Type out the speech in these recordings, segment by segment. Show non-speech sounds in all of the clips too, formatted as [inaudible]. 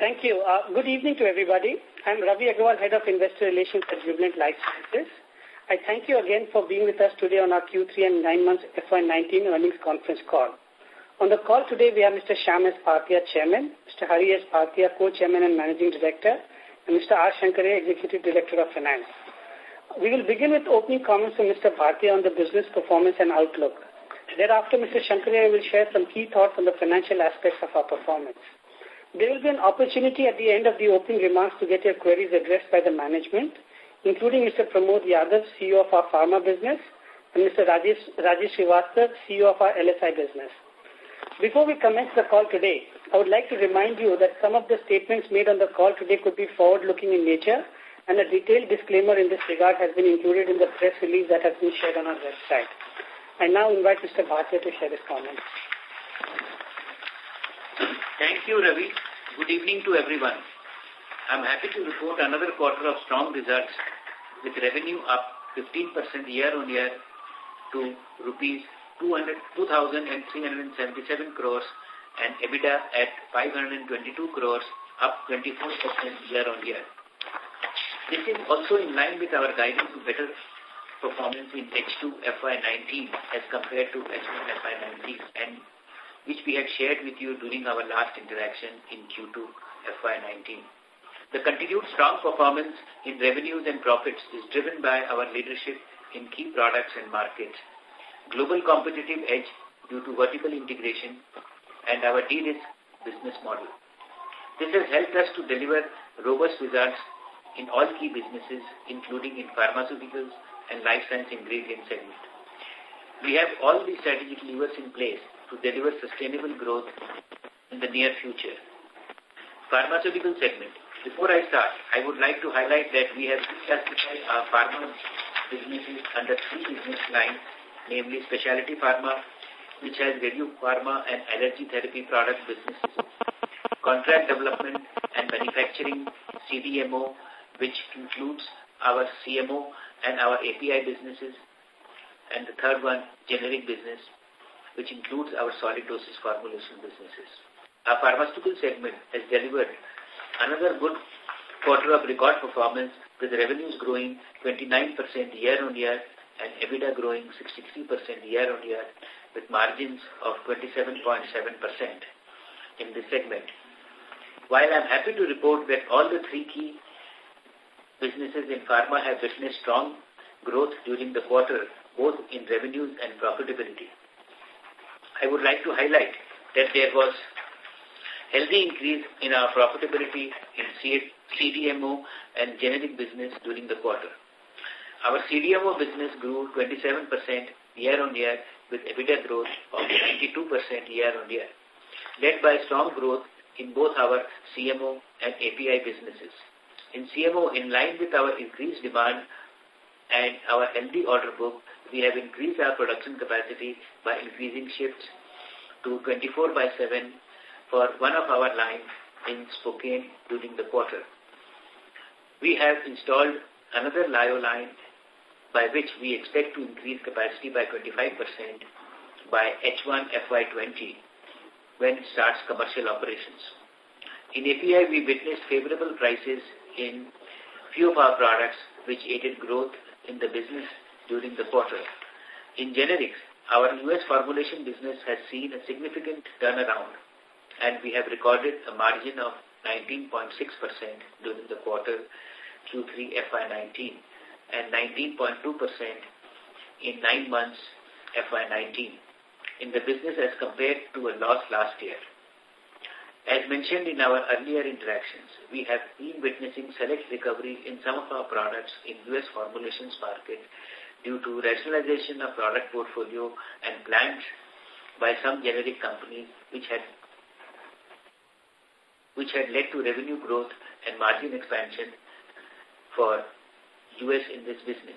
Thank you. Uh, good evening to everybody. I'm Ravi Agrawal, Head of Investor Relations at Jubilant Life Sciences. I thank you again for being with us today on our Q3 and 9 months FY19 earnings conference call. On the call today, we have Mr. Shyam S. Bhartia, Chairman, Mr. Hari S. Bhartia, Co-Chairman and Managing Director, and Mr. R. Sankaraiah, Executive Director of Finance. We will begin with opening comments from Mr. Bhartia on the business performance and outlook. Thereafter, Mr. Sankaraiah will share some key thoughts on the financial aspects of our performance. There will be an opportunity at the end of the opening remarks to get your queries addressed by the management, including Mr. Pramod Yadav, CEO of our pharma business, and Mr. Rajesh, Rajesh Srivastav, CEO of our LSI business. Before we commence the call today, I would like to remind you that some of the statements made on the call today could be forward-looking in nature, and a detailed disclaimer in this regard has been included in the press release that has been shared on our website. I now invite Mr. Bhartia to share his comments. Thank you, Ravi. Good evening to everyone. I'm happy to report another quarter of strong results with revenue up 15% year-on-year to rupees 2,377 crores and EBITDA at 522 crores, up 24% year-on-year. This is also in line with our guidance to better performance in H2 FY19 as compared to H1 FY19 and which we had shared with you during our last interaction in Q2 FY19. The continued strong performance in revenues and profits is driven by our leadership in key products and markets, global competitive edge due to vertical integration, and our de-risk business model. This has helped us to deliver robust results in all key businesses, including in pharmaceuticals and life science ingredient segment. We have all the strategic levers in place to deliver sustainable growth in the near future. Pharmaceutical segment. Before I start, I would like to highlight that we have classified our pharma businesses under three business lines, namely specialty pharma, which has radio pharma and allergy therapy product businesses, contract development and manufacturing CDMO, which includes our CMO and our API businesses, and the third one, generic business, which includes our solid doses formulation businesses. Our pharmaceutical segment has delivered another good quarter of record performance with revenues growing 29% year-on-year and EBITDA growing 63% year-on-year with margins of 27.7% in this segment. While I'm happy to report that all the three key businesses in pharma have witnessed strong growth during the quarter, both in revenues and profitability. I would like to highlight that there was healthy increase in our profitability in CDMO and generic business during the quarter. Our CDMO business grew 27% year-on-year with EBITDA growth of 92% year-on-year, led by strong growth in both our CMO and API businesses. In CMO, in line with our increased demand and our healthy order book, we have increased our production capacity by increasing shifts to 24 by 7 for one of our lines in Spokane during the quarter. We have installed another Lyo line by which we expect to increase capacity by 25% by H1 FY20 when it starts commercial operations. In API, we witnessed favorable prices in few of our products which aided growth in the business during the quarter. In generics, our U.S. formulation business has seen a significant turnaround and we have recorded a margin of 19.6% during the quarter Q3 FY19 and 19.2% in nine months FY19 in the business as compared to a loss last year. As mentioned in our earlier interactions, we have been witnessing select recovery in some of our products in U.S. formulations market due to rationalization of product portfolio and plans by some generic companies which had which had led to revenue growth and margin expansion for U.S. in this business.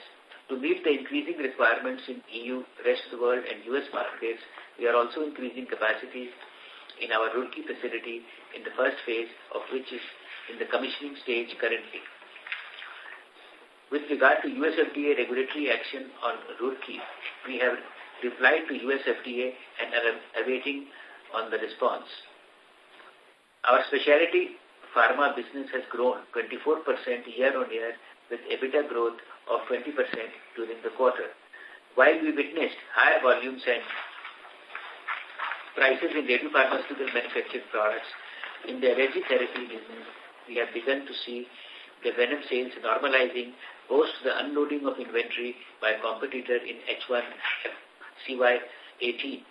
To meet the increasing requirements in EU, rest of the world and U.S. markets, we are also increasing capacities in our Roorkee facility in the first phase of which is in the commissioning stage currently. With regard to US FDA regulatory action on Roorkee, we have replied to US FDA and are awaiting on the response. Our specialty pharma business has grown 24% year-on-year with EBITDA growth of 20% during the quarter. While we witnessed higher volumes and prices in radiopharmaceutical manufactured products, in the allergy therapy business, we have begun to see the venom sales normalizing post the unloading of inventory by competitor in H1 CY18,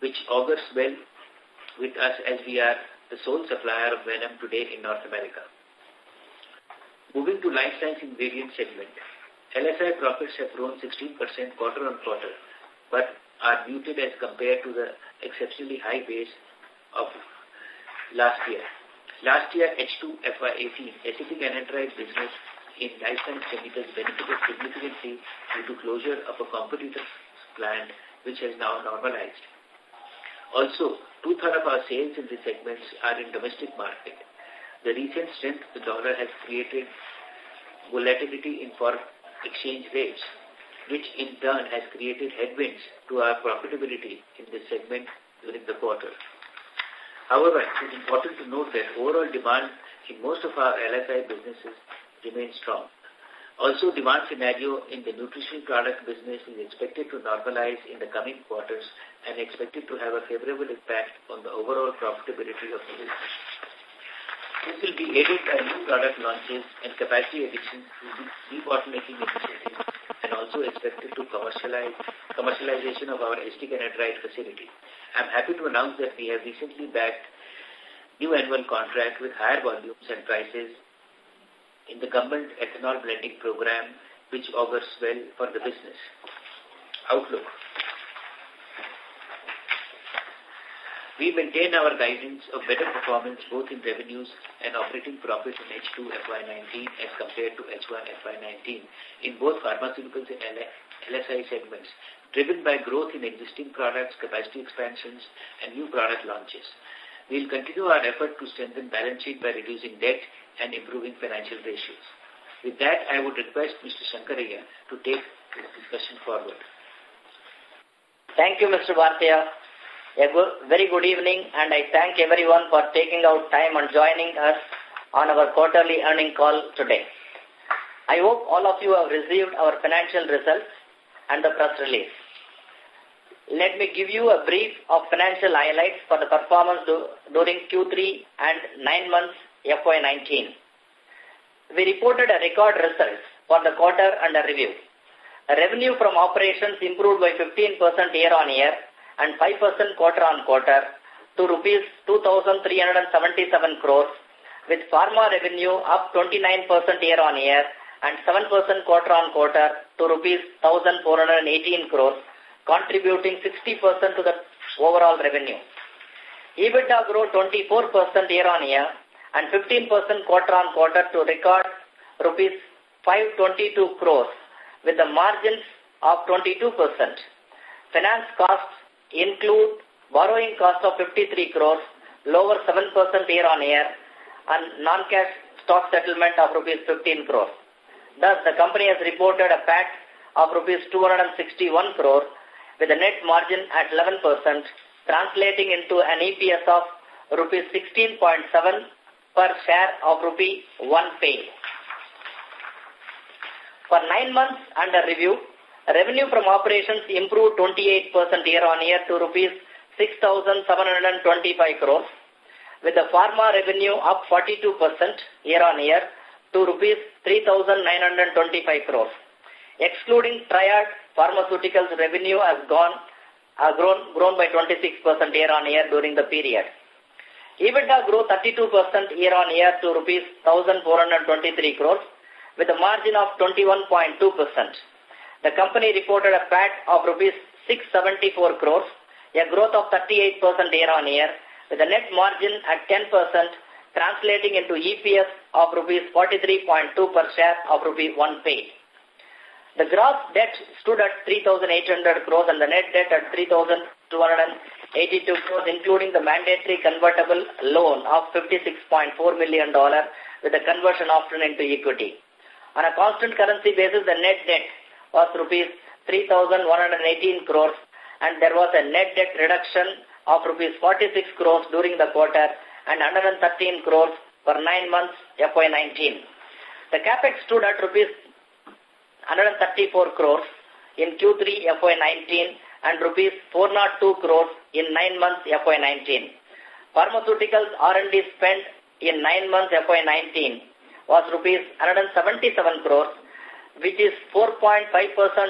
which augurs well with us as we are the sole supplier of venom today in North America. Moving to Life Science Ingredient segment, LSI profits have grown 16% quarter-on-quarter, but are muted as compared to the exceptionally high base of last year. Last year, H2 FY18, acetic anhydride business in Life Science Chemicals benefited significantly due to closure of a competitor's plant, which has now normalized. Also, two-thirds of our sales in these segments are in domestic market. The recent strength of the dollar has created volatility in foreign exchange rates, which in turn has created headwinds to our profitability in this segment during the quarter. However, it is important to note that overall demand in most of our LSI businesses remains strong. Also, demand scenario in the nutrition product business is expected to normalize in the coming quarters and expected to have a favorable impact on the overall profitability of the business. This will be aided by new product launches and capacity additions through debottlenecking initiatives and also expected to commercialize commercialization of our acetic anhydride facility. I'm happy to announce that we have recently backed new annual contract with higher volumes and prices in the government ethanol blending program, which augurs well for the business. Outlook. We maintain our guidance of better performance both in revenues and operating profit in H2 FY19 as compared to H1 FY19 in both pharmaceuticals and LSI segments, driven by growth in existing products, capacity expansions, and new product launches. We will continue our effort to strengthen balance sheet by reducing debt and improving financial ratios. With that, I would request Mr. Sankaraiah to take this discussion forward. Thank you, Mr. Bhartia. A good, very good evening and I thank everyone for taking out time and joining us on our quarterly earning call today. I hope all of you have received our financial results and the press release. Let me give you a brief of financial highlights for the performance do, during Q3 and 9 months FY19. We reported a record results for the quarter under review. Revenue from operations improved by 15% year-on-year and 5% quarter-on-quarter to rupees 2,377 crores, with pharma revenue up 29% year-on-year and 7% quarter-on-quarter to rupees 1,418 crores, contributing 60% to the overall revenue. EBITDA grew 24% year-on-year and 15% quarter-on-quarter to record rupees 522 crores with the margins of 22%. Finance costs include borrowing cost of 53 crores, lower 7% year-on-year, and non-cash stock settlement of rupees 15 crores. Thus, the company has reported a PAT of rupees 261 crores with a net margin at 11%, translating into an EPS of rupees 16.7 per share of rupee 1 pay. For nine months under review, Revenue from operations improved 28% year-on-year to rupees 6,725 crores, with the pharma revenue up 42% year-on-year to rupees 3,925 crores. Excluding Triad Pharmaceuticals revenue has gone uh, grown, grown by 26% year-on-year during the period. EBITDA grew 32% year-on-year to rupees 1,423 crores with a margin of 21.2%. The company reported a PAT of rupees 674 crores, a growth of 38% year-on-year, with a net margin at 10%, translating into EPS of rupees 43.2 per share of rupees 1 paid. The gross debt stood at 3,800 crores and the net debt at 3,282 crores, including the mandatory convertible loan of $56.4 million with a conversion option into equity. On a constant currency basis, the net debt was rupees 3,118 crores and there was a net debt reduction of rupees 46 crores during the quarter and 113 crores for nine months FY19. The capex stood at rupees 134 crores in Q3 FY19 and rupees 402 crores in nine months FY19. Pharmaceuticals R&D spent in nine months FY19 was rupees 177 crores, which is 4.5%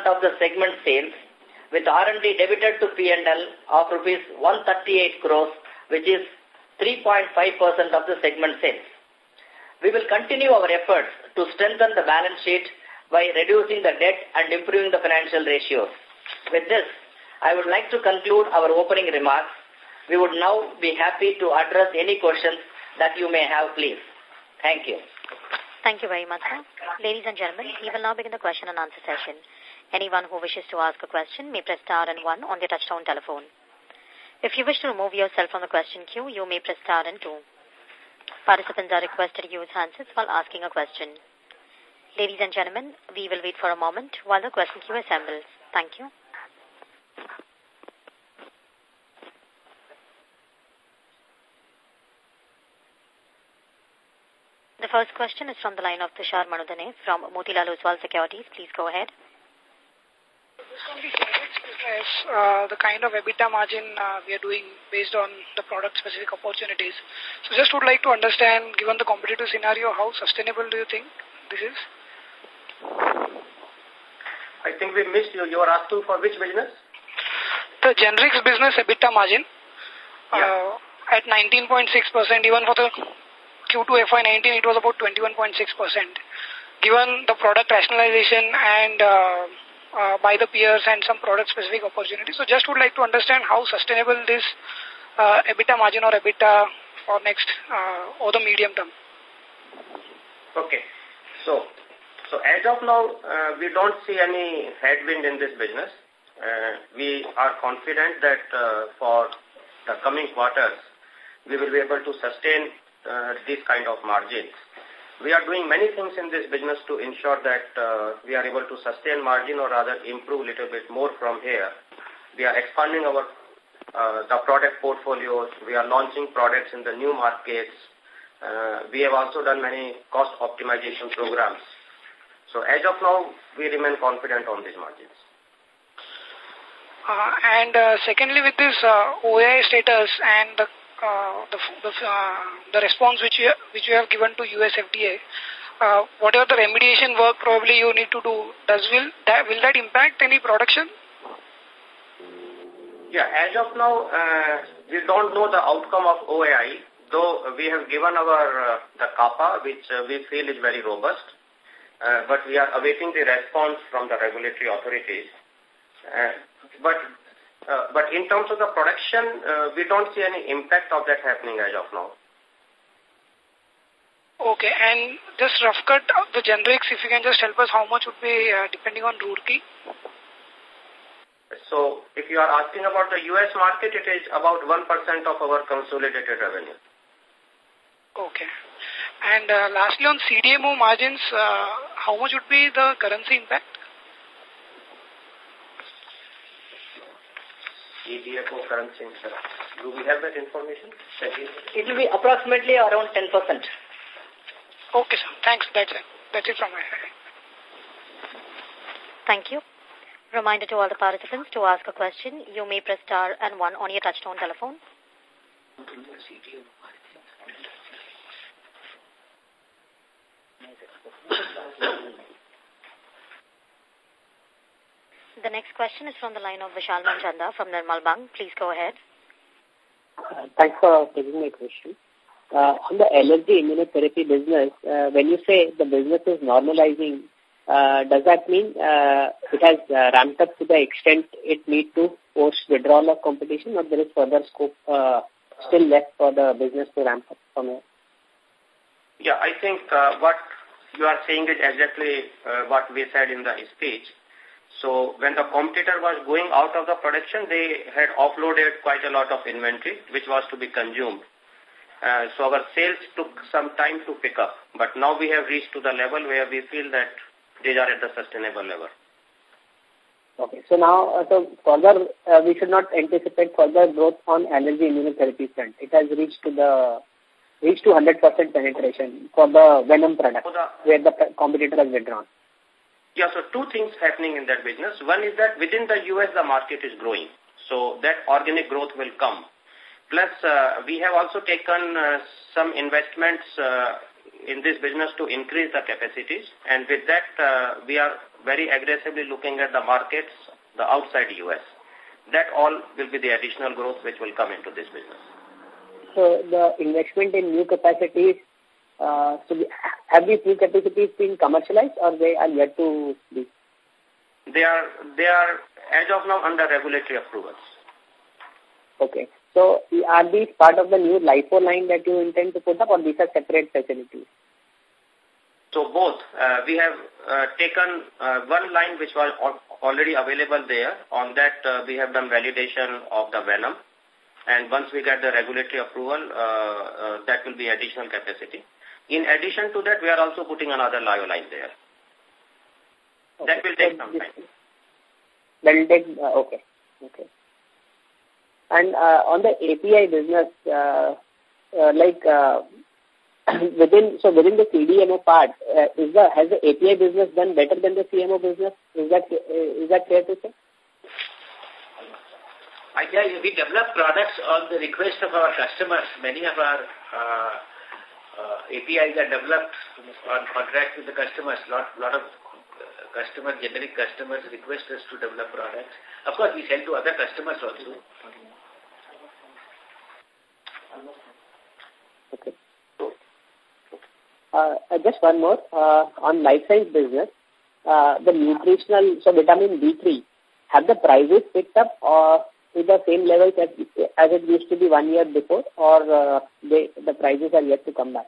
of the segment sales, with R&D debited to P&L of rupees 138 crores, which is 3.5% of the segment sales. We will continue our efforts to strengthen the balance sheet by reducing the debt and improving the financial ratios. With this, I would like to conclude our opening remarks. We would now be happy to address any questions that you may have, please. Thank you. Thank you very much, sir. Ladies and gentlemen, we will now begin the question and answer session. Anyone who wishes to ask a question may press star and one on their touchtone telephone. If you wish to remove yourself from the question queue, you may press star and two. Participants are requested to use handsets while asking a question. Ladies and gentlemen, we will wait for a moment while the question queue assembles. Thank you. The first question is from the line of Tushar Manudhane from Motilal Oswal Securities. Please go ahead. uh, the kind of EBITDA margin uh, we are doing based on the product-specific opportunities. So just would like to understand, given the competitive scenario, how sustainable do you think this is? I think we missed you. You are asking for which business? The generics business EBITDA margin yeah. uh, at 19.6%, even for the Q2 FY19, it was about 21.6%. Given the product rationalization and uh, uh, by the peers and some product-specific opportunities. So just would like to understand how sustainable this uh, EBITDA margin or EBITDA for next uh, or the medium term. Okay. So, so as of now, uh, we don't see any headwind in this business. Uh, we are confident that uh, for the coming quarters, we will be able to sustain uh, this kind of margins. We are doing many things in this business to ensure that uh, we are able to sustain margin or rather improve a little bit more from here. We are expanding our uh, the product portfolios. We are launching products in the new markets. Uh, we have also done many cost optimization programs. So as of now, we remain confident on these margins. Uh, and uh, secondly, with this uh, OAI status and the uh, the the, uh, the response which you which you have given to US FDA, uh, whatever the remediation work probably you need to do, does will that will that impact any production? Yeah, as of now, uh, we don't know the outcome of OAI, though we have given our uh, the CAPA, which uh, we feel is very robust, uh, but we are awaiting the response from the regulatory authorities. Uh, but uh, but in terms of the production, uh, we don't see any impact of that happening as of now. Okay, and just rough cut of the generics, if you can just help us, how much would be uh, depending on Roorkee? So, if you are asking about the U.S. market, it is about 1% of our consolidated revenue. Okay. And uh, lastly, on CDMO margins, uh, how much would be the currency impact? CDMO currency Do we have that information? It will be approximately around 10%. Okay, sir. Thanks. That's it. That's it from my side. Thank you. Reminder to all the participants to ask a question. You may press star and one on your touchtone telephone. The next question is from the line of Vishal Manchanda from Nirmal Bang. Please go ahead. Uh, thanks for taking my question. Uh, on the allergy immunotherapy business, uh, when you say the business is normalizing, uh, does that mean uh, it has uh, ramped up to the extent it need to post withdrawal of competition or there is further scope uh, still left for the business to ramp up from here? Yeah, I think uh, what you are saying is exactly uh, what we said in the speech. So when the competitor was going out of the production, they had offloaded quite a lot of inventory, which was to be consumed. Uh, so our sales took some time to pick up, but now we have reached to the level where we feel that these are at the sustainable level. Okay, so now, uh, so further, uh, we should not anticipate further growth on allergy immunotherapy front. It has reached to the reached to 100% penetration for the Venom product, the, where the competitor has withdrawn? Yeah, so two things happening in that business. One is that within the U.S., the market is growing. So that organic growth will come. Plus, uh, we have also taken uh, some investments uh, in this business to increase the capacities. And with that, we are very aggressively looking at the markets, the outside U.S. That all will be the additional growth which will come into this business. So the investment in new capacities, so have these new capacities been commercialized or they are yet to be? They are, they are as of now under regulatory approvals. Okay. So are these part of the new LIFO line that you intend to put up or these are separate facilities? So both. Uh, we have uh, taken uh, one line which was already available there. On that, uh, we have done validation of the venom. And once we get the regulatory approval, uh, uh, that will be additional capacity. In addition to that, we are also putting another lyo line there. Okay. That will take some time. That will take, uh, okay. Okay. And uh, on the API business, uh, uh, like uh, [clears throat] within so within the CDMO part, uh, is the has the API business done better than the CMO business? Is that uh, is that fair to say? I tell we develop products on the request of our customers. Many of our uh, APIs are developed on contract with the customers. Lot lot of customer generic customers request us to develop products. Of course, we sell to other customers also. Okay. Uh, just one more. Uh, on life science business, uh, the nutritional, so vitamin B3, have the prices picked up or to the same level as, as it used to be one year before or uh, they, the prices are yet to come back?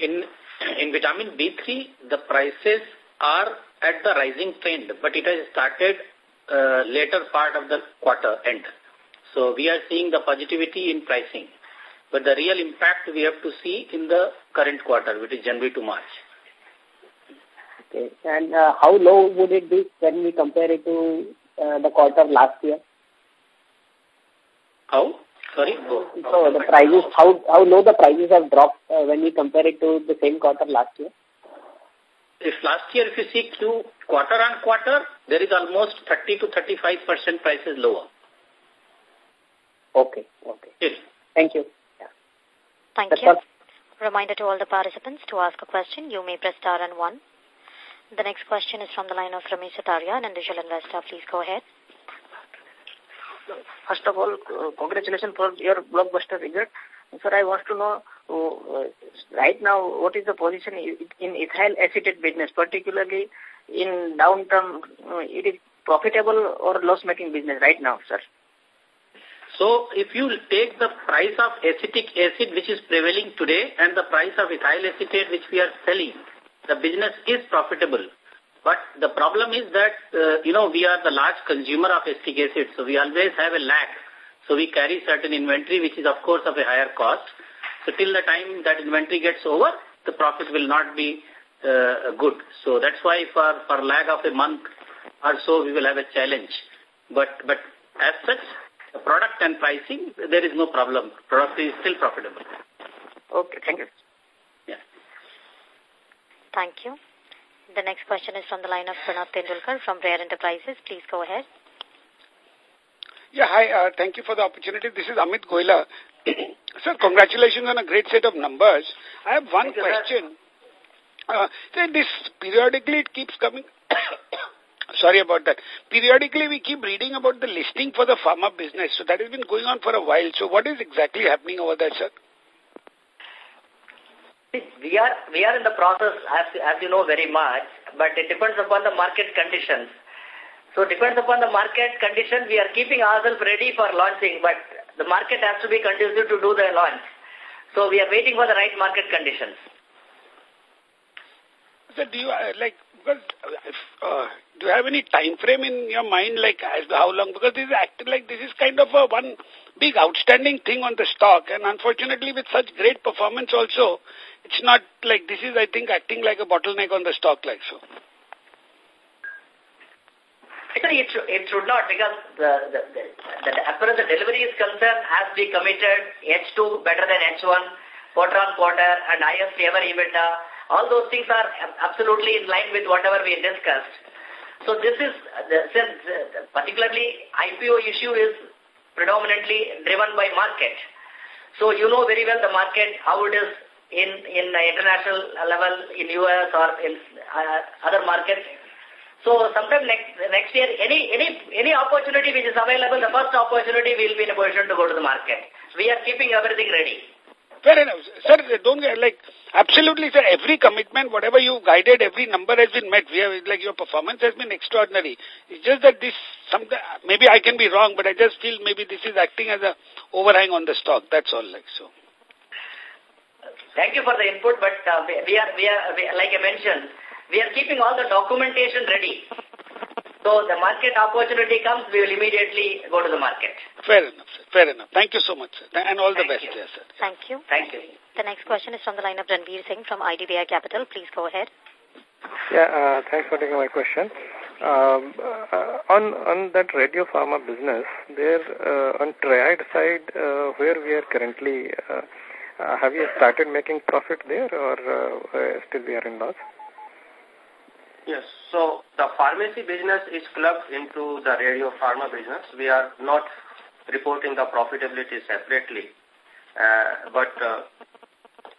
In, in vitamin B3, the prices are at the rising trend, but it has started uh, later part of the quarter end. So we are seeing the positivity in pricing. But the real impact we have to see in the current quarter, which is January to March. Okay. And uh, how low would it be when we compare it to uh, the quarter last year? How? Sorry? So the prices, how, how low the prices have dropped uh, when we compare it to the same quarter last year? If last year, if you see Q quarter on quarter, there is almost 30 to 35% prices lower. Okay, okay. Yes. Thank you. Thank That's you. All. Reminder to all the participants to ask a question. You may press star and one. The next question is from the line of Ramesh Sataria, an individual investor. Please go ahead. First of all, uh, congratulations for your blockbuster result. Sir, I want to know uh, right now what is the position in ethyl acetate business, particularly in downturn, uh, it is profitable or loss-making business right now, sir? So if you take the price of acetic acid which is prevailing today and the price of ethyl acetate which we are selling, the business is profitable. But the problem is that, uh, you know, we are the large consumer of acetic acid, so we always have a lag. So we carry certain inventory which is of course of a higher cost. So till the time that inventory gets over, the profit will not be uh, good. So that's why for, for lag of a month or so we will have a challenge. But, but as such, the product and pricing, there is no problem. Product is still profitable. Okay, thank you. Yeah. Thank you. The next question is from the line of Pranav Tendulkar from Rare Enterprises. Please go ahead. Yeah, hi. Uh, thank you for the opportunity. This is Amit Goela. Sir, congratulations on a great set of numbers. I have one question. Uh, this periodically it keeps coming [coughs] Sorry about that. Periodically, we keep reading about the listing for the pharma business. So that has been going on for a while. So what is exactly happening over there, sir? We are, we are in the process, as, as you know very much, but it depends upon the market conditions. So it depends upon the market condition. We are keeping ourselves ready for launching, but the market has to be conducive to do the launch. So we are waiting for the right market conditions. So do you, uh, like, because uh, do you have any time frame in your mind, like as how long? Because this is acting like this is kind of a one big outstanding thing on the stock, and unfortunately, with such great performance, also, it's not like this is, I think, acting like a bottleneck on the stock, like so. Actually, it, should, it should not because the, the, the, the, as far as the delivery is concerned, as we committed H2 better than H1, quarter on quarter, and highest ever EBITDA, all those things are absolutely in line with whatever we discussed. So this is, since particularly IPO issue is predominantly driven by market. So you know very well the market, how it is in, in international level, in US or in uh, other markets. So sometime next next year, any any any opportunity which is available, the first opportunity we will be in a position to go to the market. We are keeping everything ready. Fair enough. Sir, don't get, like, absolutely, sir, every commitment, whatever you guided, every number has been met. We have, like, your performance has been extraordinary. It's just that this, some, maybe I can be wrong, but I just feel maybe this is acting as a overhang on the stock. That's all, like, so. Thank you for the input, but uh, we are, we are, we, like I mentioned, we are keeping all the documentation ready. So the market opportunity comes, we will immediately go to the market. Fair enough, sir. Fair enough. Thank you so much, sir. And all the best, you. yes, sir. Thank you. Thank you. The next question is from the line of Ranveer Singh from IDBI Capital. Please go ahead. Yeah, uh, thanks for taking my question. Um, uh, on on that radio pharma business, there uh, on triad side, uh, where we are currently, uh, uh, have you started making profit there, or uh, uh, still we are in loss? Yes. So the pharmacy business is clubbed into the radio pharma business. We are not reporting the profitability separately. Uh, but uh,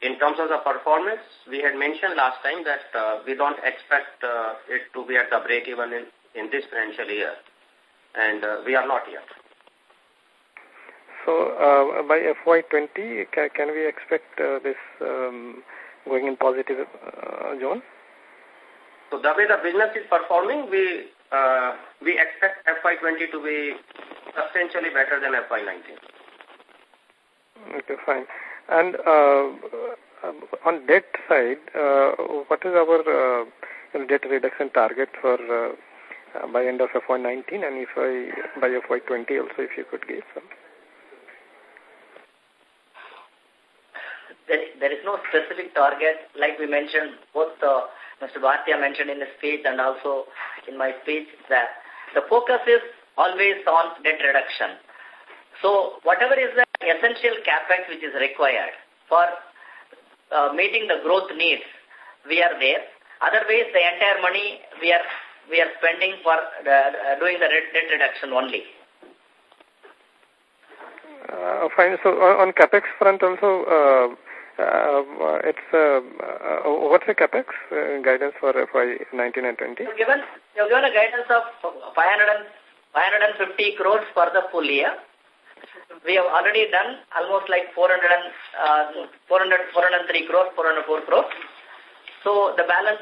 in terms of the performance, we had mentioned last time that uh, we don't expect uh, it to be at the break even in, in this financial year. And uh, we are not yet. So uh, by FY20, can, can we expect this um, going in positive zone? So the way the business is performing, we uh, we expect FY20 to be substantially better than FY19. Okay, fine. And uh, on debt side, uh, what is our uh, debt reduction target for uh, uh, by end of FY19 and if I by FY20 also if you could give some? There, there is no specific target. Like we mentioned, both uh, Mr. Bhartia mentioned in his speech and also in my speech that the focus is always on debt reduction. So whatever is the essential capex which is required for uh, meeting the growth needs, we are there. Otherwise, the entire money we are we are spending for uh, doing the debt reduction only. Uh, fine. So on, on capex front also, uh, uh, it's uh, uh, what's the capex uh, guidance for FY 19 and 20? You've given, you've given a guidance of 500 and, 550 crores for the full year. We have already done almost like 400 and, uh, 400, 403 crores, 404 crores. So the balance,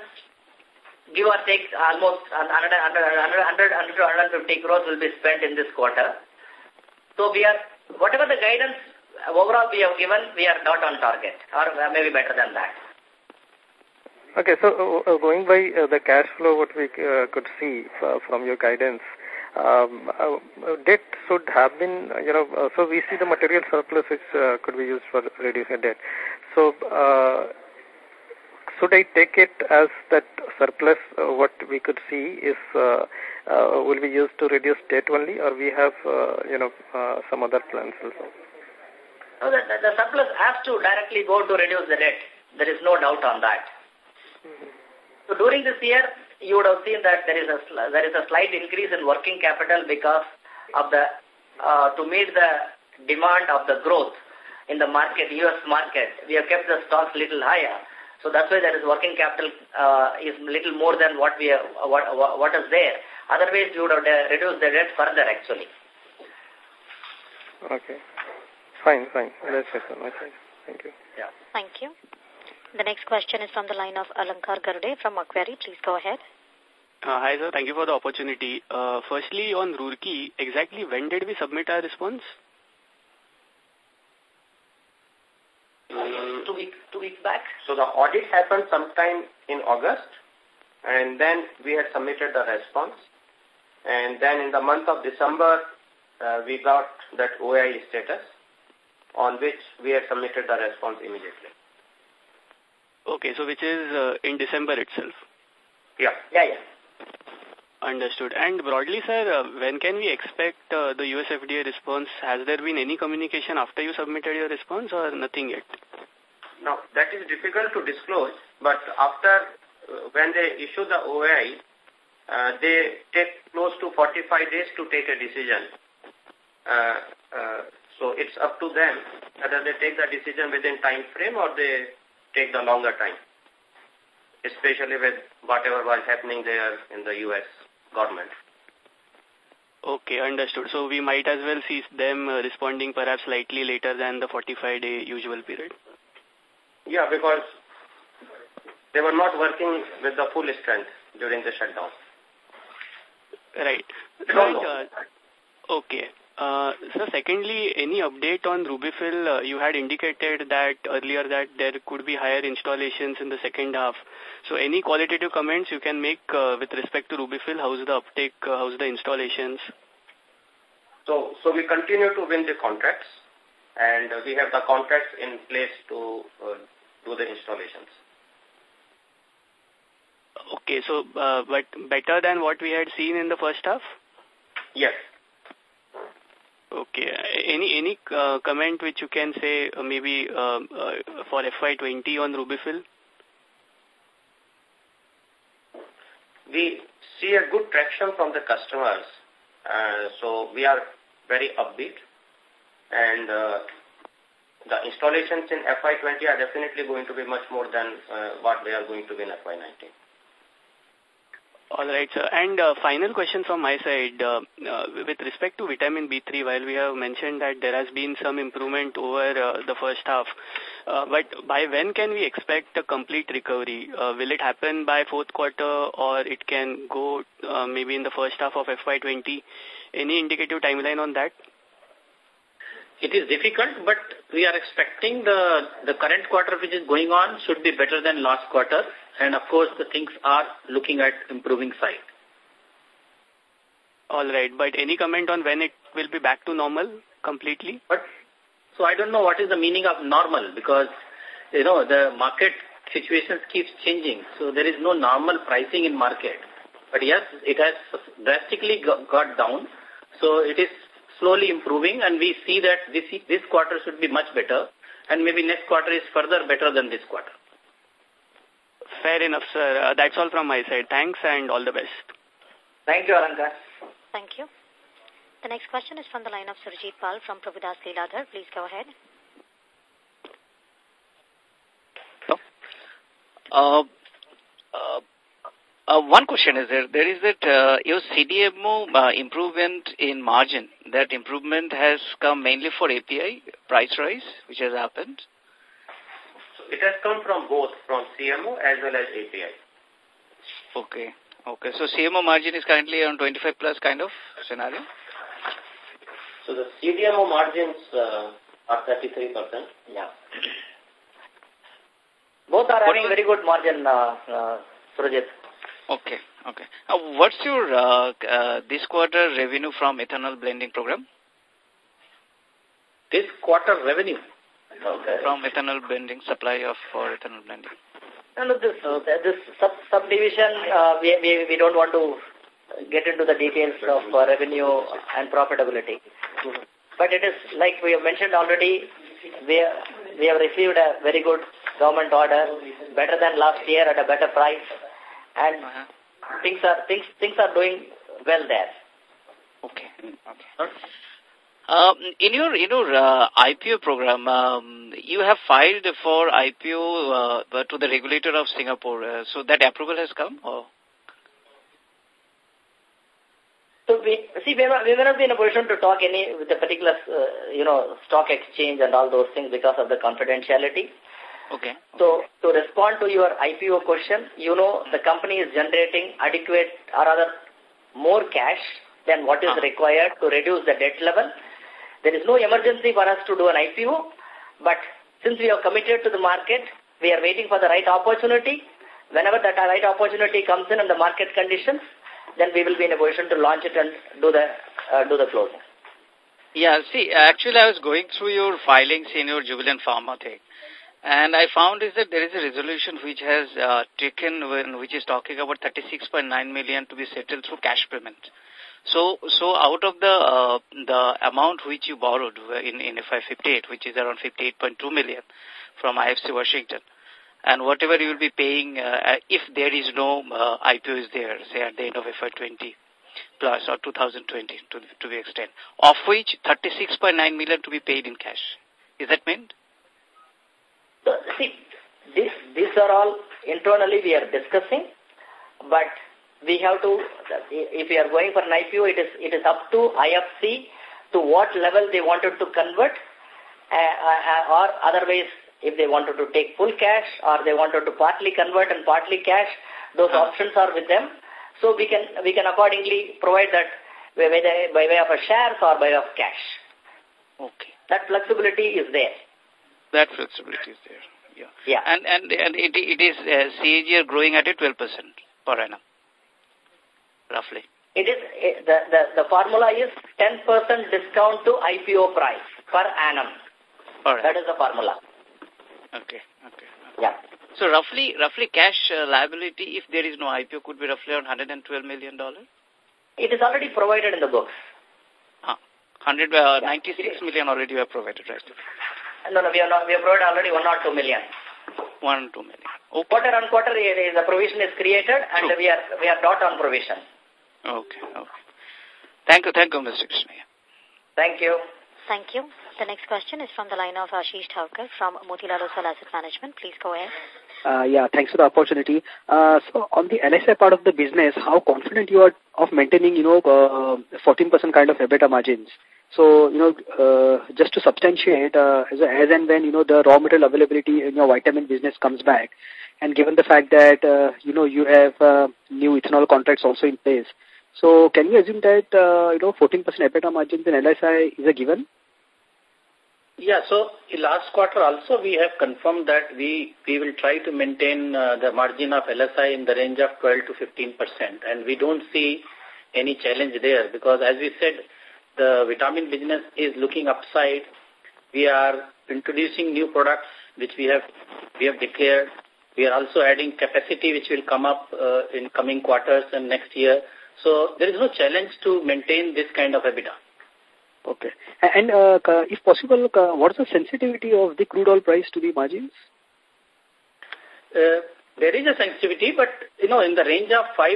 give or take, almost 100, 100, 100, 150 crores will be spent in this quarter. So we are, whatever the guidance overall we have given, we are not on target or maybe better than that. Okay, so uh, going by uh, the cash flow, what we uh, could see uh, from your guidance, um, uh, debt should have been, you know, uh, so we see the material surplus which uh, could be used for reducing debt. So, uh, should I take it as that surplus, uh, what we could see is, uh, uh, will be used to reduce debt only or we have, uh, you know, uh, some other plans also? No, the, the, surplus has to directly go to reduce the debt. There is no doubt on that. So during this year, you would have seen that there is a there is a slight increase in working capital because of the uh, to meet the demand of the growth in the market, U.S. market. We have kept the stocks little higher. So that's why there is working capital uh, is little more than what we have, what, what is there. Otherwise, you would have reduced the debt further actually. Okay. Fine, fine. That's it on my side. Thank you. Yeah. Thank you. The next question is from the line of Alankar Garude from Macquarie. Please go ahead. Uh, hi, sir. Thank you for the opportunity. Uh, firstly, on Roorkee, exactly when did we submit our response? Uh, two, weeks, two weeks back. So the audit happened sometime in August, and then we had submitted the response. And then in the month of December, uh, we got that OAI status on which we have submitted the response immediately. Okay, so which is uh, in December itself? Yeah. Yeah, yeah. Understood. And broadly, sir, uh, when can we expect uh, the USFDA response? Has there been any communication after you submitted your response or nothing yet? Now, that is difficult to disclose, but after, uh, when they issue the OAI, uh, they take close to 45 days to take a decision. Uh, uh, so it's up to them whether they take the decision within time frame or they take the longer time, especially with whatever was happening there in the U.S. government. Okay, understood. So we might as well see them uh, responding perhaps slightly later than the 45-day usual period. Yeah, because they were not working with the full strength during the shutdown. Right. Right. Uh, okay. Uh, so secondly, any update on Ruby-Fill? Uh, you had indicated that earlier that there could be higher installations in the second half. So any qualitative comments you can make uh, with respect to Ruby-Fill? How's the uptake? Uh, how's the installations? So, so we continue to win the contracts and we have the contracts in place to uh, do the installations. Okay, so uh, but better than what we had seen in the first half? Yes. Okay. Any any uh, comment which you can say uh, maybe uh, uh, for FY20 on Ruby-Fill? We see a good traction from the customers. Uh, so we are very upbeat. And the installations in FY20 are definitely going to be much more than what they are going to be in FY19. All right, sir. And uh, final question from my side. Uh, uh, with respect to vitamin B3, while we have mentioned that there has been some improvement over uh, the first half, uh, but by when can we expect a complete recovery? Uh, will it happen by fourth quarter or it can go maybe in the first half of FY20? Any indicative timeline on that? It is difficult, but we are expecting the, the current quarter which is going on should be better than last quarter. And of course, the things are looking at improving side. All right, but any comment on when it will be back to normal completely? But so I don't know what is the meaning of normal because you know the market situation keeps changing. So there is no normal pricing in market. But yes, it has drastically got down. So it is slowly improving and we see that this, this quarter should be much better and maybe next quarter is further better than this quarter. Fair enough, sir. Uh, that's all from my side. Thanks and all the best. Thank you, Alankar. Thank you. The next question is from the line of Surajit Pal from Prabhudas Lilladher. Please go ahead. Uh, uh, uh, one question is there. There is that uh, your CDMO uh, improvement in margin. That improvement has come mainly for API price rise, which has happened. So it has come from both, from CMO as well as API. Okay. Okay. So CMO margin is currently on 25 plus kind of scenario? So the CDMO margins uh, are 33%. Yeah. Both are having very good margin, uh, uh, Surajit. Okay, okay. Uh, what's your uh, uh, this quarter revenue from ethanol blending program? This quarter revenue? Okay. From ethanol blending, supply of for ethanol blending. No, no, this, uh, this sub subdivision, uh, we, we, we don't want to get into the details of uh, revenue and profitability. But it is, like we have mentioned already, we, we have received a very good government order, better than last year at a better price, and uh -huh. things are things things are doing well there. Okay. Okay. Um, in your in your uh, IPO program, um, you have filed for IPO uh, to the regulator of Singapore. Uh, so that approval has come. Or? So we see we may, we may not be in a position to talk any with the particular uh, you know stock exchange and all those things because of the confidentiality. Okay. So, to respond to your IPO question, you know the company is generating adequate or rather more cash than what is ah. required to reduce the debt level. There is no emergency for us to do an IPO, but since we are committed to the market, we are waiting for the right opportunity. Whenever that right opportunity comes in and the market conditions, then we will be in a position to launch it and do the uh, do the closing. Yeah, see, actually I was going through your filings in your Jubilant Pharma thing. And I found is that there is a resolution which has uh, taken, when, which is talking about 36.9 million to be settled through cash payment. So, so out of the uh, the amount which you borrowed in in FY58, which is around 58.2 million from IFC Washington, and whatever you will be paying uh, if there is no uh, IPO is there, say at the end of FY20 plus or 2020 to to the extent, of which 36.9 million to be paid in cash. Is that meant? See, this, these are all internally we are discussing, but we have to, if we are going for an IPO, it is, it is up to IFC to what level they wanted to convert, uh, uh, or otherwise, if they wanted to take full cash, or they wanted to partly convert and partly cash, those uh options are with them. So we can, we can accordingly provide that by way, by way of a shares or by way of cash. Okay. That flexibility is there. That flexibility is there. Yeah. Yeah. And, and, and it, it is uh, CAGR growing at a 12% per annum roughly? It is, the, the, the formula is 10% discount to IPO price per annum. All right. That is the formula. Okay, okay. Yeah. So roughly, roughly cash uh, liability, if there is no IPO, could be roughly around 112 million dollars. It is already provided in the books. Ah, 100, uh, 96 million already we have provided, right? No, no, we have not. We have provided already one or two million. One or two million. Okay. Quarter on quarter, the provision is created, and True. we are we are not on provision. Okay, okay. Thank you, thank you, Mr. Krishna. Thank you. Thank you. The next question is from the line of Ashish Thaukar from Motilal Oswal Asset Management. Please go ahead. Uh, yeah, thanks for the opportunity. Uh, so on the LSI part of the business, how confident you are of maintaining, you know, uh, 14% kind of EBITDA margins? So, you know, uh, just to substantiate, uh, as, as and when, you know, the raw material availability in your vitamin business comes back, and given the fact that, uh, you know, you have uh, new ethanol contracts also in place, so can we assume that, uh, you know, 14% EBITDA margins in LSI is a given? Yeah, so last quarter also we have confirmed that we, we will try to maintain uh, the margin of LSI in the range of 12 to 15 percent and we don't see any challenge there because as we said, the vitamin business is looking upside. We are introducing new products which we have, we have declared. We are also adding capacity which will come up uh, in coming quarters and next year. So there is no challenge to maintain this kind of EBITDA. Okay. And uh, if possible, what is the sensitivity of the crude oil price to the margins? Uh, there is a sensitivity, but, you know, in the range of 5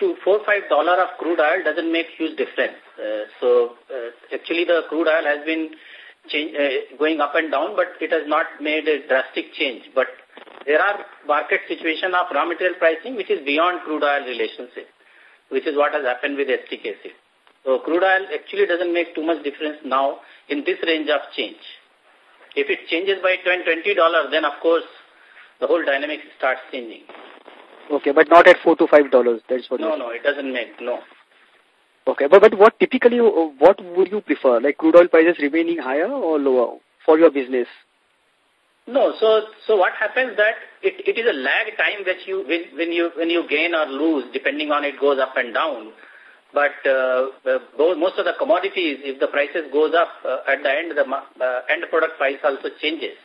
to 4 5 dollar of crude oil doesn't make huge difference. Uh, so, uh, actually the crude oil has been change, uh, going up and down, but it has not made a drastic change. But there are market situation of raw material pricing which is beyond crude oil relationship, which is what has happened with STKC. So crude oil actually doesn't make too much difference now in this range of change. If it changes by $20, then of course the whole dynamic starts changing. Okay, but not at 4 to $5. That's what No, no, it doesn't make, no. Okay, but, but what typically, uh, what would you prefer? Like crude oil prices remaining higher or lower for your business? No, so so what happens that it, it is a lag time that you when, when you when you gain or lose depending on it goes up and down. But uh, uh, most of the commodities, if the prices goes up uh, at the end, the uh, end product price also changes.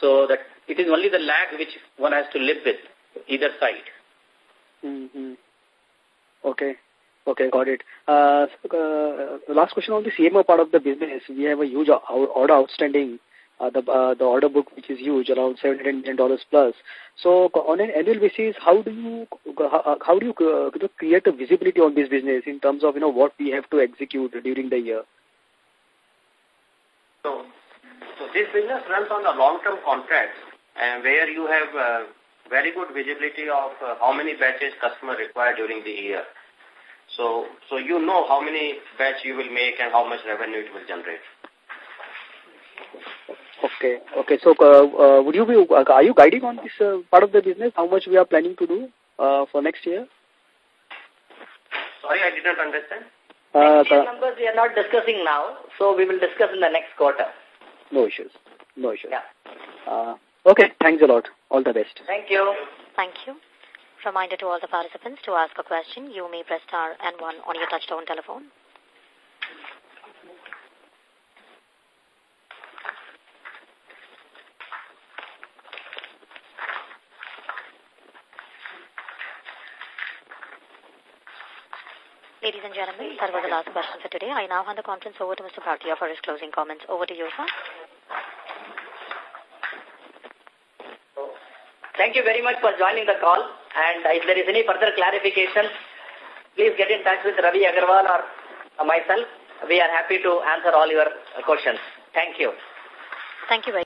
So that it is only the lag which one has to live with, either side. Mm -hmm. Okay. Okay, got it. Uh, uh, last question on the CMO part of the business. We have a huge order outstanding uh, the uh, the order book, which is huge, around $700 million plus. So on an annual basis, how do you how, how do you uh, create a visibility on this business in terms of you know what we have to execute during the year? So, so this business runs on the long-term contracts, and where you have uh, very good visibility of uh, how many batches customer require during the year. So, so you know how many batch you will make and how much revenue it will generate. Okay. Okay. So, uh, uh, would you be, uh, are you guiding on this uh, part of the business? How much we are planning to do uh, for next year? Sorry, I did not understand. Uh, next year numbers we are not discussing now, so we will discuss in the next quarter. No issues. No issues. Yeah. Uh, okay. Thanks a lot. All the best. Thank you. Thank you. Reminder to all the participants to ask a question, you may press star and one on your touchtone telephone. Ladies and gentlemen, that was the last question for today. I now hand the conference over to Mr. Bhartia for his closing comments. Over to you, sir. Thank you very much for joining the call. And if there is any further clarification, please get in touch with Ravi Agarwal or myself. We are happy to answer all your questions. Thank you. Thank you very